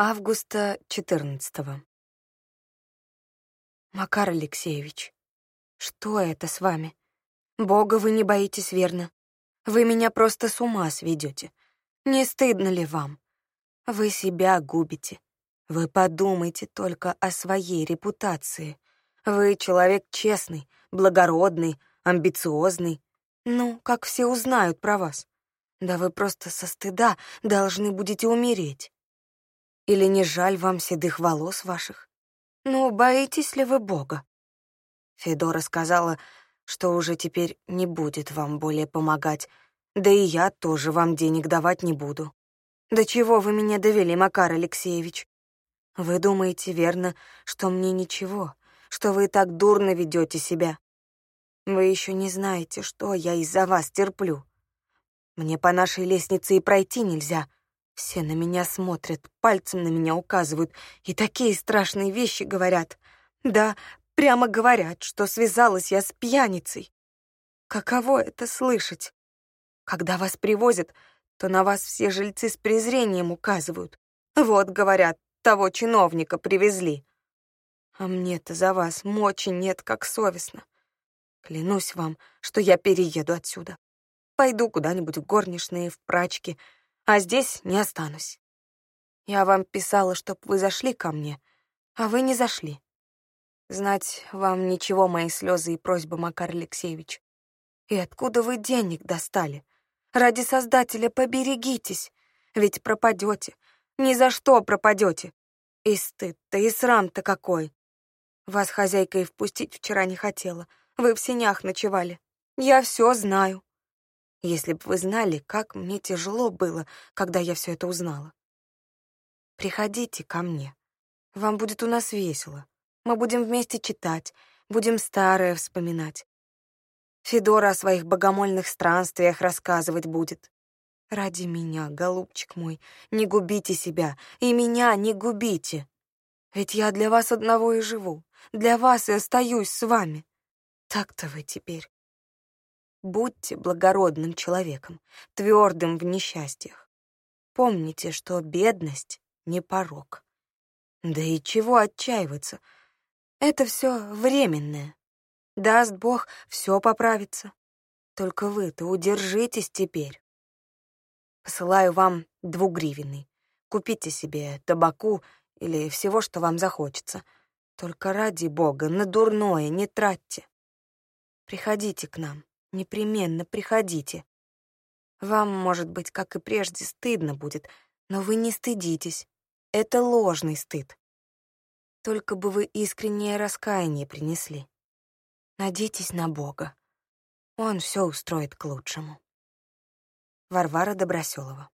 Августа 14 Макар Алексеевич, что это с вами? Бога вы не боитесь, верно? Вы меня просто с ума сведете. Не стыдно ли вам? Вы себя губите. Вы подумайте только о своей репутации. Вы человек честный, благородный, амбициозный. Ну, как все узнают про вас? Да вы просто со стыда должны будете умереть. Или не жаль вам седых волос ваших? Ну, боитесь ли вы Бога? Федора сказала, что уже теперь не будет вам более помогать, да и я тоже вам денег давать не буду. До чего вы меня довели, Макар Алексеевич? Вы думаете, верно, что мне ничего, что вы так дурно ведете себя? Вы еще не знаете, что я из-за вас терплю. Мне по нашей лестнице и пройти нельзя. Все на меня смотрят, пальцем на меня указывают и такие страшные вещи говорят. Да, Прямо говорят, что связалась я с пьяницей. Каково это слышать? Когда вас привозят, то на вас все жильцы с презрением указывают. Вот, говорят, того чиновника привезли. А мне-то за вас мочи нет, как совестно. Клянусь вам, что я перееду отсюда. Пойду куда-нибудь в горничные, в прачки, а здесь не останусь. Я вам писала, чтоб вы зашли ко мне, а вы не зашли. Знать вам ничего мои слезы и просьбы, Макар Алексеевич. И откуда вы денег достали? Ради Создателя поберегитесь, ведь пропадете. Ни за что пропадете. И стыд-то, и срам-то какой. Вас хозяйка и впустить вчера не хотела. Вы в сенях ночевали. Я все знаю. Если бы вы знали, как мне тяжело было, когда я все это узнала. Приходите ко мне. Вам будет у нас весело. Мы будем вместе читать, будем старое вспоминать. Федора о своих богомольных странствиях рассказывать будет. Ради меня, голубчик мой, не губите себя, и меня не губите. Ведь я для вас одного и живу, для вас и остаюсь с вами. Так-то вы теперь. Будьте благородным человеком, твердым в несчастьях. Помните, что бедность — не порок. Да и чего отчаиваться — это все временное. Даст Бог, все поправится. Только вы-то удержитесь теперь. Посылаю вам двугривенный. Купите себе табаку или всего, что вам захочется. Только ради Бога на дурное не тратьте. Приходите к нам, непременно приходите. Вам, может быть, как и прежде, стыдно будет, но вы не стыдитесь. Это ложный стыд. Только бы вы искреннее раскаяние принесли. Надейтесь на Бога. Он все устроит к лучшему. Варвара Доброселова